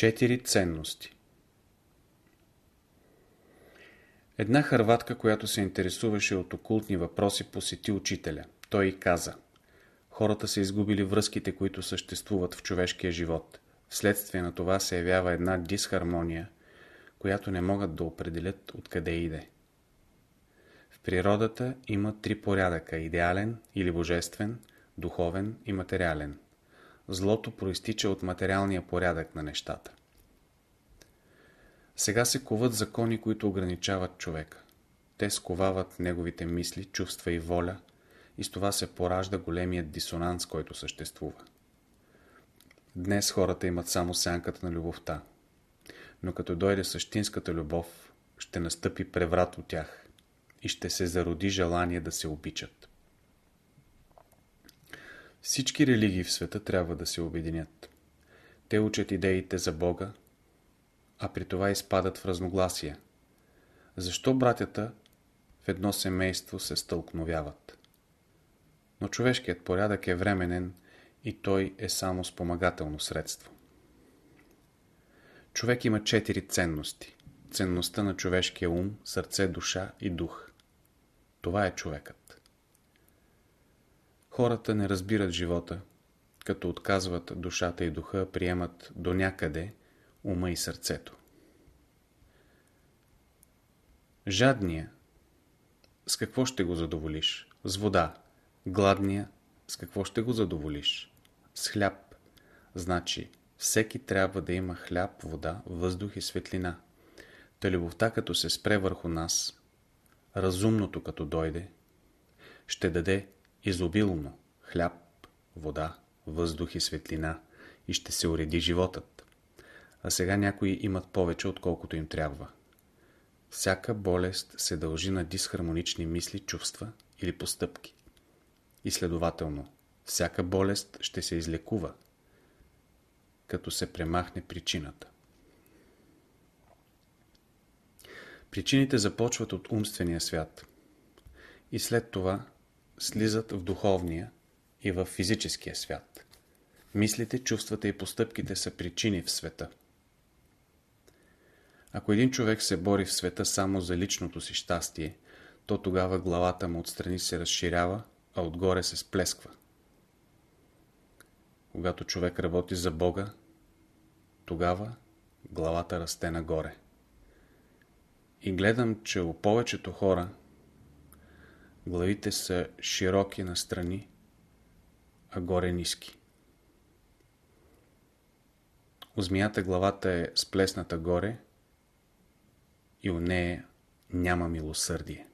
Четири ценности Една хърватка, която се интересуваше от окултни въпроси, посети учителя. Той й каза Хората са изгубили връзките, които съществуват в човешкия живот. Вследствие на това се явява една дисхармония, която не могат да определят откъде иде. В природата има три порядъка – идеален или божествен, духовен и материален. Злото проистича от материалния порядък на нещата. Сега се коват закони, които ограничават човека. Те сковават неговите мисли, чувства и воля и с това се поражда големият дисонанс, който съществува. Днес хората имат само сянката на любовта. Но като дойде същинската любов, ще настъпи преврат от тях и ще се зароди желание да се обичат. Всички религии в света трябва да се обединят. Те учат идеите за Бога, а при това изпадат в разногласия. Защо братята в едно семейство се стълкновяват? Но човешкият порядък е временен и той е само спомагателно средство. Човек има четири ценности. Ценността на човешкия ум, сърце, душа и дух. Това е човекът. Хората не разбират живота, като отказват душата и духа, приемат до някъде ума и сърцето. Жадния с какво ще го задоволиш? С вода. Гладния с какво ще го задоволиш? С хляб. Значи, всеки трябва да има хляб, вода, въздух и светлина. Та любовта като се спре върху нас, разумното като дойде, ще даде изобилно хляб, вода, въздух и светлина и ще се уреди животът. А сега някои имат повече, отколкото им трябва. Всяка болест се дължи на дисхармонични мисли, чувства или постъпки. И следователно, всяка болест ще се излекува, като се премахне причината. Причините започват от умствения свят и след това слизат в духовния и в физическия свят. Мислите, чувствата и постъпките са причини в света. Ако един човек се бори в света само за личното си щастие, то тогава главата му отстрани се разширява, а отгоре се сплесква. Когато човек работи за Бога, тогава главата расте нагоре. И гледам, че у повечето хора главите са широки настрани, а горе ниски. У змията главата е сплесната горе, и у нея няма милосърдие.